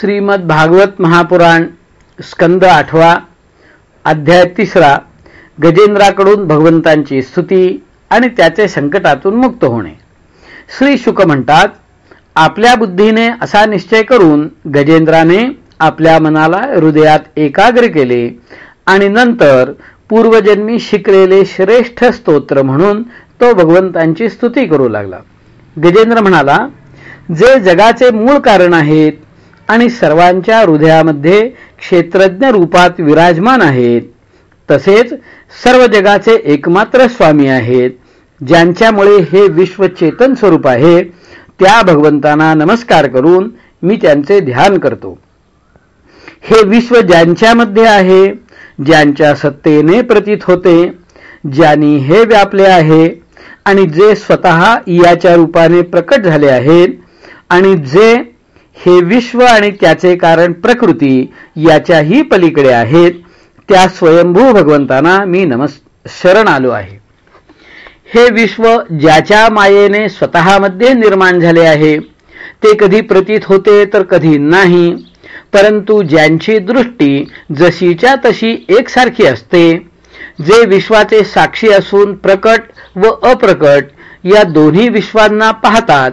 श्रीमद भागवत महापुराण स्कंद आठवा अध्याय तिसरा गजेंद्राकडून भगवंतांची स्तुती आणि त्याचे संकटातून मुक्त होणे. श्री शुक म्हणतात आपल्या बुद्धीने असा निश्चय करून गजेंद्राने आपल्या मनाला हृदयात एकाग्र केले आणि नंतर पूर्वजन्मी शिकलेले श्रेष्ठ स्तोत्र म्हणून तो भगवंतांची स्तुती करू लागला. गजेंद्र म्हणाला जे जगाचे मूळ कारण आहेत आणि सर्वांच्या हृदयामध्ये क्षेत्रज्ञ रूपात विराजमान आहेत. तसेच सर्व जगाचे एकमात्र स्वामी आहेत. ज्यांच्यामुळे हे विश्व चेतन स्वरूप आहे त्या भगवंतांना नमस्कार करून मी त्यांचे ध्यान करतो. हे विश्व ज्यांच्यामध्ये आहे ज्यांच्या सत्तेने प्रतीत होते ज्यांनी हे व्यापले आहे आणि जे स्वतः याच्या रूपाने प्रकट झाले आहेत आणि जे हे विश्व आणि त्याचे कारण प्रकृती याच्याही पलीकडे आहेत. त्या स्वयंभू भगवंतांना मी नमस् शरण आलो आहे. हे विश्व ज्याच्या मायेने स्वतःमध्ये निर्माण झाले आहे ते कधी प्रतीत होते तर कधी नाही परंतु ज्यांची दृष्टी जशीच्या तशी एकसारखी असते जे विश्वाचे साक्षी असून प्रकट व अप्रकट या दोन्ही विश्वांना पाहतात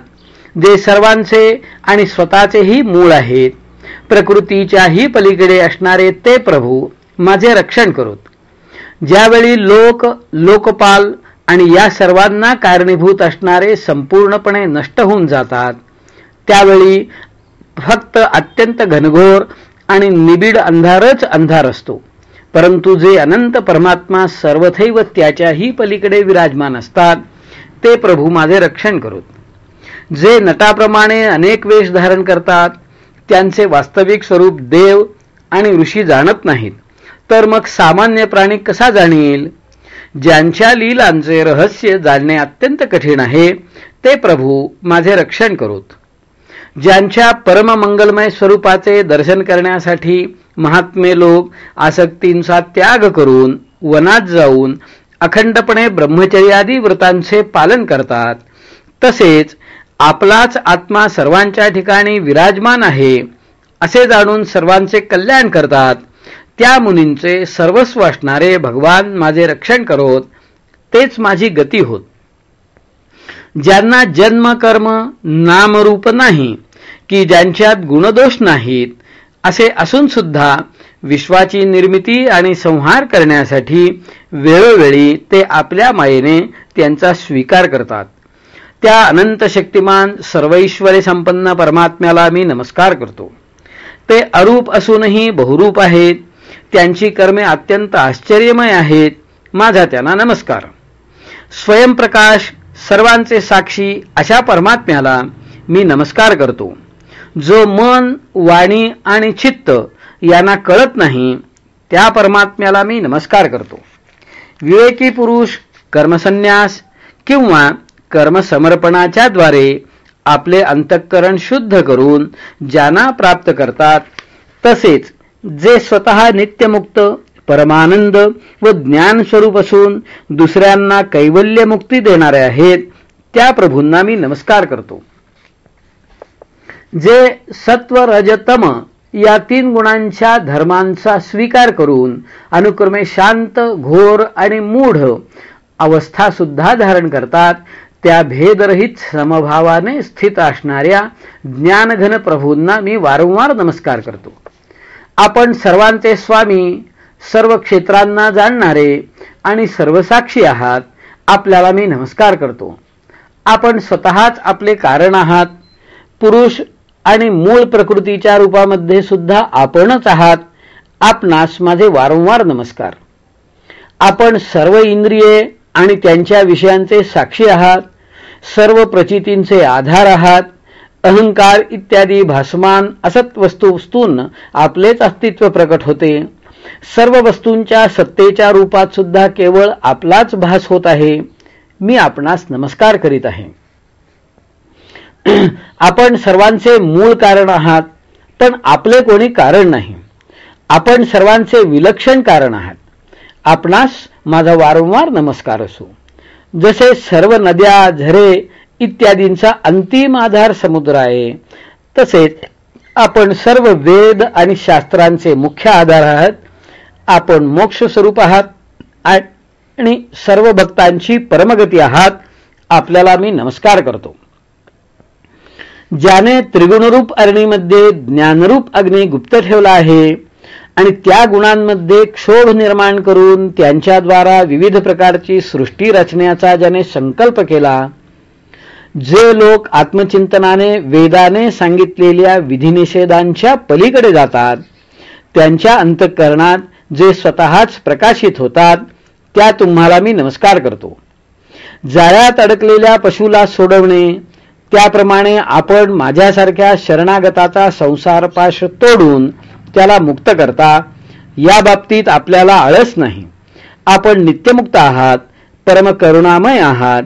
जे सर्वांचे आणि स्वतःचेही मूळ आहेत. प्रकृतीच्याही पलीकडे असणारे ते प्रभू माझे रक्षण करोत. ज्यावेळी लोक लोकपाल आणि या सर्वांना कारणीभूत असणारे संपूर्णपणे नष्ट होऊन जातात त्यावेळी फक्त अत्यंत घनघोर आणि निबिड अंधारच अंधार असतो. परंतु जे अनंत परमात्मा सर्वथैव त्याच्याही पलीकडे विराजमान असतात ते प्रभू माझे रक्षण करोत. जे नटाप्रमाणे अनेक वेश धारण करतात त्यांचे वास्तविक स्वरूप देव आणि ऋषी जाणत नाहीत. तर मग सामान्य प्राणी कसा जाणील? ज्यांच्या लीलांचे रहस्य जाणणे अत्यंत कठीण आहे ते प्रभू माझे रक्षण करोत. ज्यांच्या परममंगलमय स्वरूपाचे दर्शन करण्यासाठी महात्मे लोक आसक्तींचा त्याग करून वनात जाऊन अखंडपणे ब्रह्मचर्यादी व्रतांचे पालन करतात तसेच आपलाच आत्मा सर्वांच्या ठिकाणी विराजमान आहे असे जाणून सर्वांचे कल्याण करतात. त्या मुनींचे सर्वस्व असणारे भगवान माझे रक्षण करोत तेच माझी गती होत. ज्यांना जन्म कर्म नामरूप नाही की ज्यांच्यात गुणदोष नाहीत असे असून सुद्धा विश्वाची निर्मिती आणि संहार करण्यासाठी वेळोवेळी ते आपल्या मायेने त्यांचा स्वीकार करतात. त्या अनंत शक्तिमान सर्वैश्वरी संपन्न परमात्म्याला मी नमस्कार करतो. ते अरूप असूनही बहुरूप आहेत. त्यांची कर्मे अत्यंत आश्चर्यमय आहेत. माझा त्यांना नमस्कार. स्वयंप्रकाश सर्वांचे साक्षी अशा परमात्म्याला मी नमस्कार करतो. जो मन वाणी आणि चित्त यांना कळत नाही त्या परमात्म्याला मी नमस्कार करतो. विवेकी पुरुष कर्मसन्यास किंवा कर्मसमर्पणाच्या द्वारे आपले अंतःकरण शुद्ध करून ज्यांना प्राप्त करतात तसेच जे स्वतः नित्यमुक्त परमानंद व ज्ञान स्वरूप असून दुसऱ्यांना कैवल्य मुक्ती देणारे आहेत त्या प्रभूंना मी नमस्कार करतो. जे सत्व रजतम या तीन गुणांच्या धर्मांचा स्वीकार करून अनुक्रमे शांत घोर आणि मूढ अवस्था सुद्धा धारण करतात त्या भेदरहित समभावाने स्थित असणाऱ्या ज्ञानघन प्रभूंना मी वारंवार नमस्कार करतो. आपण सर्वांचे स्वामी सर्व क्षेत्रांना जाणणारे आणि सर्वसाक्षी आहात आपल्याला मी नमस्कार करतो. आपण स्वतःच आपले कारण आहात पुरुष आणि मूळ प्रकृतीच्या रूपामध्ये सुद्धा आपणच आहात आपणास माझे वारंवार नमस्कार. आपण सर्व इंद्रिये आणि त्यांच्या विषयांचे साक्षी आहात सर्व प्रचितींचे आधार आहात अहंकार इत्यादी भासमान असत वस्तूस्तून आपलेच अस्तित्व प्रकट होते. सर्व वस्तूंच्या सत्तेच्या रूपात सुद्धा केवळ आपलाच भास होत आहे. मी आपणास नमस्कार करीत आहे. आपण सर्वांचे मूळ कारण आहात पण आपले कोणी कारण नाही. आपण सर्वांचे विलक्षण कारण आहात. आपणास माझा वारंवार नमस्कार असो. जसे सर्व नद्या झरे इत्यादींचा अंतिम आधार समुद्र आहे तसेच आपण सर्व वेद आणि शास्त्रांचे मुख्य आधार आहात आपण मोक्ष स्वरूप आहात आणि सर्व भक्तांची परमगती आहात आपल्याला मी नमस्कार करतो. ज्याने त्रिगुणरूप अरणीमध्ये ज्ञानरूप अग्नी गुप्त ठेवला आहे आणि त्या गुणांमध्ये क्षोभ निर्माण करून त्यांच्याद्वारा विविध प्रकारची सृष्टी रचण्याचा ज्याने संकल्प केला जे लोक आत्मचिंतनाने वेदाने सांगितलेल्या विधिनिषेधांच्या पलीकडे जातात त्यांच्या अंतःकरणात जे स्वतःच प्रकाशित होतात त्या तुम्हाला मी नमस्कार करतो. जाळ्यात अडकलेल्या पशुला सोडवणे त्याप्रमाणे आपण माझ्यासारख्या शरणागताचा संसारपाश तोडून त्याला मुक्त करता या बाबतीत आपल्याला आळस नाही. आपण नित्यमुक्त आहात परमकरुणामय आहात.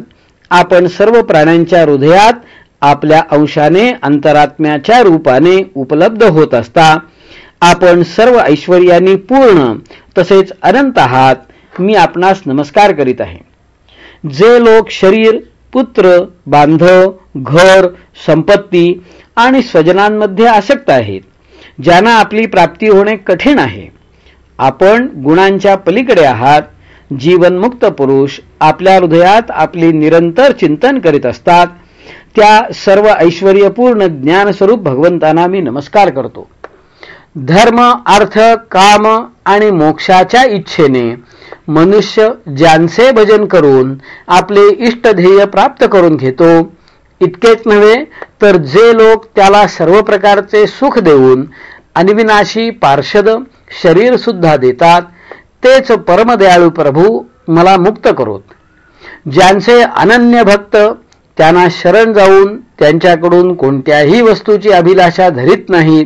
आपण सर्व प्राण्यांच्या हृदयात आपल्या अंशाने अंतरात्म्याच्या रूपाने उपलब्ध होत असता. आपण सर्व ऐश्वर्यानी पूर्ण तसेच अनंत आहात मी आपणास नमस्कार करीत आहे. जे लोक शरीर पुत्र बांधव घर संपत्ती आणि स्वजनांमध्ये आसक्त आहेत ज्यांना आपली प्राप्ती होणे कठीण आहे. आपण गुणांच्या पलीकडे आहात. जीवनमुक्त पुरुष आपल्या हृदयात आपली निरंतर चिंतन करीत असतात. त्या सर्व ऐश्वर्यपूर्ण ज्ञानस्वरूप भगवंतांना मी नमस्कार करतो. धर्म अर्थ काम आणि मोक्षाच्या इच्छेने मनुष्य ज्यांचे भजन करून आपले इष्टध्येय प्राप्त करून घेतो इतकेच नव्हे तर जे लोक त्याला सर्व प्रकारचे सुख देऊन अनविनाशी पार्षद शरीर सुद्धा देतात तेच परमदयाळू प्रभू मला मुक्त करोत. ज्यांचे अनन्य भक्त त्यांना शरण जाऊन त्यांच्याकडून कोणत्याही वस्तूची अभिलाषा धरीत नाहीत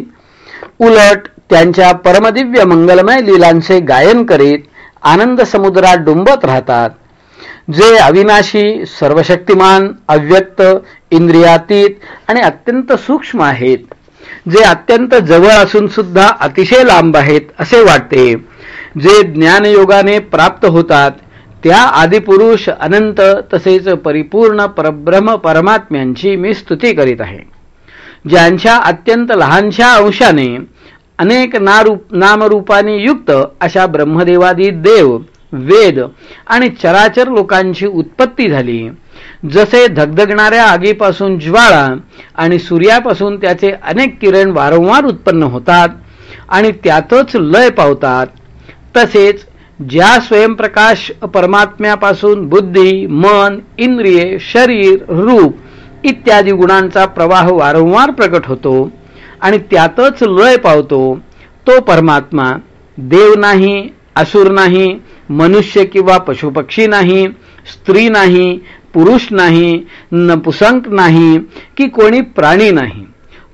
उलट त्यांच्या परमदिव्य मंगलमय लीलांचे गायन करीत आनंद समुद्रात डुंबत राहतात. जे अविनाशी सर्वशक्तिमान अव्यक्त इंद्रियातीत आणि अत्यंत सूक्ष्म आहेत जे अत्यंत जवळ असून सुद्धा अतिशय लांब आहेत असे वाटते. जे ज्ञानयोगाने प्राप्त होतात त्या आदिपुरुष अनंत तसेच परिपूर्ण परब्रह्म परमात्म्यांची मी स्तुती करीत आहे. ज्यांच्या अत्यंत लहानशा अंशाने अनेक नारूप नामरूपाने युक्त अशा ब्रह्मदेवादी देव वेद आणि चराचर लोकांची उत्पत्ती झाली. जसे धगधगणाऱ्या आगीपासून ज्वाळा आणि सूर्यापासून त्याचे अनेक किरण वारंवार उत्पन्न होतात आणि त्यातच लय पावतात. तसेच ज्या स्वयंप्रकाश परमात्म्यापासून बुद्धी मन इंद्रिये शरीर रूप इत्यादी गुणांचा प्रवाह वारंवार प्रकट होतो आणि त्यातच लय पावतो तो परमात्मा देव नाही असुर नाही मनुष्य किंवा पशुपक्षी नाही स्त्री नाही पुरुष नाही नपुसंक नाही की कोणी प्राणी नाही.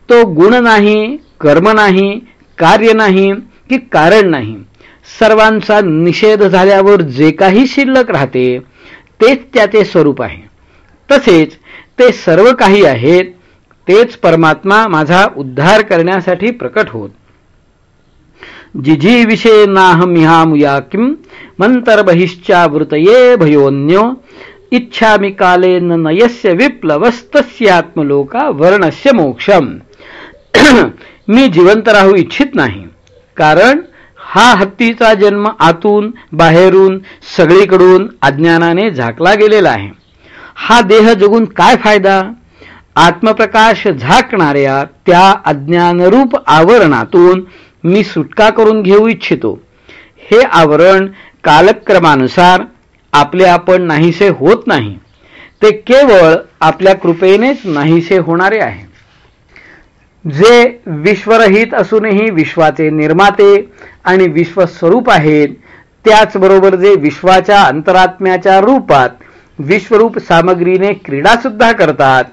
तो गुण नाही कर्म नाही कार्य नाही की कारण नाही. सर्वांचा निषेध झाल्यावर जे काही शिल्लक राहते तेच त्याचे स्वरूप आहे. तसेच ते सर्व काही आहेत तेच परमात्मा माझा उद्धार करण्यासाठी प्रकट होत. जिजी विषे नाहमिहामुया किम? मंतरबहिश्चावृतये भयोन्यो इच्छामि कालेन नयस्य विप्लवस्तस्यात्मलोका वर्णस्य मोक्षम। मी जिवंत राहू इच्छित नाही। कारण हा हत्तीचा जन्म आतून बाहेरून सगळीकडून अज्ञानाने झाकला गेलेला आहे। हा देह जगून काय फायदा? आत्मप्रकाश झाकणाऱ्या त्या अज्ञानरूप आवरणातून मी सुटका करून घेऊ इच्छितो. हे आवरण कालक्रमानुसार आपले आपण नाहीसे होत नाही. ते केवळ आपल्या कृपेनेच नाहीसे होणारे आहे. जे विश्वरहित असूनही विश्वाचे निर्माते आणि विश्वस्वरूप आहेत त्याचबरोबर जे विश्वाच्या अंतरात्म्याच्या रूपात विश्वरूप सामग्रीने क्रीडा सुद्धा करतात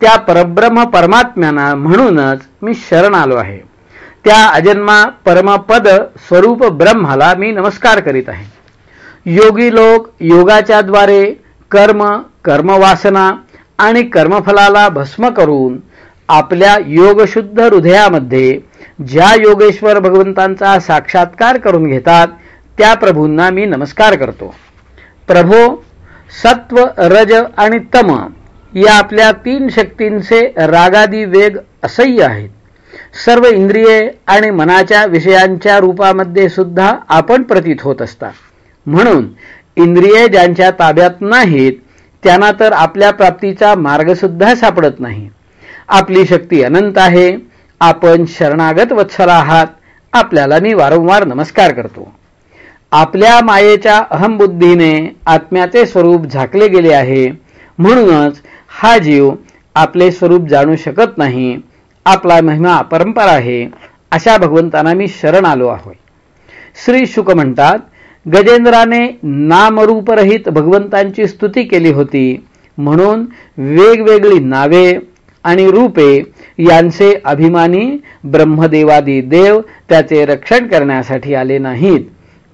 त्या परब्रह्म परमात्म्यांना म्हणूनच मी शरण आलो आहे. त्या अजन्मा परमपद स्वरूप ब्रह्माला मी नमस्कार करीत आहे. योगी लोक योगाच्या द्वारे कर्म कर्मवासना आणि कर्मफलाला भस्म करून आपल्या योगशुद्ध हृदयामध्ये ज्या योगेश्वर भगवंतांचा साक्षात्कार करून घेतात त्या प्रभूंना मी नमस्कार करतो. प्रभो सत्व रज आणि तम या आपल्या तीन शक्तींचे रागादी वेग असह्य आहेत. सर्व इंद्रिये आणि मनाच्या विषयांच्या रूपामध्ये सुद्धा आपण प्रतीत होत असता. म्हणून इंद्रिये ज्यांच्या ताब्यात नाहीत त्यांना तर आपल्या प्राप्तीचा मार्ग सुद्धा सापडत नाही. आपली शक्ती अनंत आहे. आपण शरणागत वत्सल आहात. आपल्याला मी वारंवार नमस्कार करतो. आपल्या मायेच्या अहमबुद्धीने आत्म्याचे स्वरूप झाकले गेले आहे. म्हणूनच हा जीव आपले स्वरूप जाणू शकत नाही. आपला महिमा परंपरा आहे अशा भगवंतांना मी शरण आलो आहे श्री शुक म्हणतात गजेंद्राने नामरूपरहित भगवंतांची स्तुती केली होती. म्हणून वेगवेगळी नावे आणि रूपे यांचे अभिमानी ब्रह्मदेवादी देव त्याचे रक्षण करण्यासाठी आले नाहीत.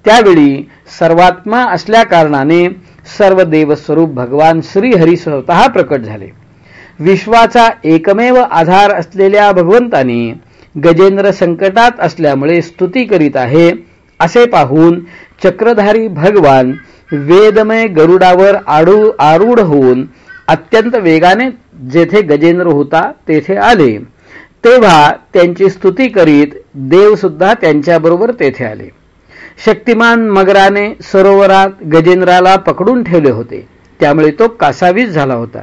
त्यावेळी सर्वात्मा असल्या कारणाने सर्व देवस्वरूप भगवान श्रीहरी स्वतः प्रकट झाले. विश्वाचा एकमेव आधार असलेल्या भगवंतानी गजेंद्र संकटात असल्यामुळे स्तुती करीत आहे असे पाहून चक्रधारी भगवान वेदमय गरुडावर आडू आरूढ होऊन अत्यंत वेगाने जेथे गजेंद्र होता तेथे आले. तेव्हा त्यांची स्तुती करीत देव सुद्धा त्यांच्याबरोबर तेथे आले. शक्तिमान मगराने सरोवरात गजेंद्राला पकडून ठेवले होते. त्यामुळे तो कासावीस झाला होता.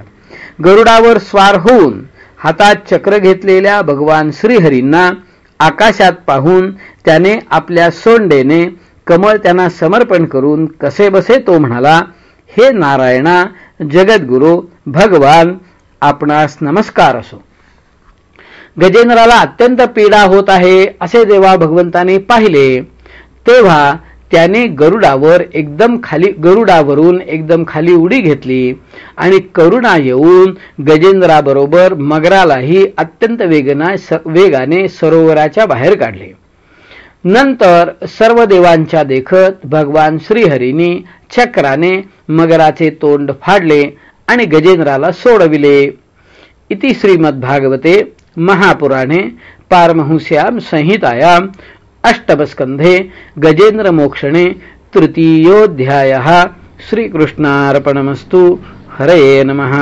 गरुडावर स्वार होऊन हातात चक्र घेतलेल्या भगवान श्रीहरींना आकाशात पाहून त्याने आपल्या सोंडेने कमळ त्यांना समर्पण करून कसे बसे तो म्हणाला हे नारायणा जगद्गुरु भगवान आपणास नमस्कार असो. गजेंद्राला अत्यंत पीडा होत आहे असे जेव्हा भगवंताने पाहिले. तेव्हा त्याने गरुडावर एकदम खाली गरुडावरून एकदम खाली उडी घेतली आणि करुणा येऊन गजेंद्राबरोबर मगरालाही अत्यंत वेगना वेगाने सरोवराच्या बाहेर काढले. नंतर सर्व देवांच्या देखत भगवान श्रीहरीनी चक्राने मगराचे तोंड फाडले आणि गजेंद्राला सोडविले. इति श्रीमद्भागवते महापुराणे पारमहुस्याम संहितायाम अष्टमस्कंधे गजेन्द्रमोक्षणे तृतीयोऽध्यायः श्रीकृष्णार्पणमस्तु। हरये नमः।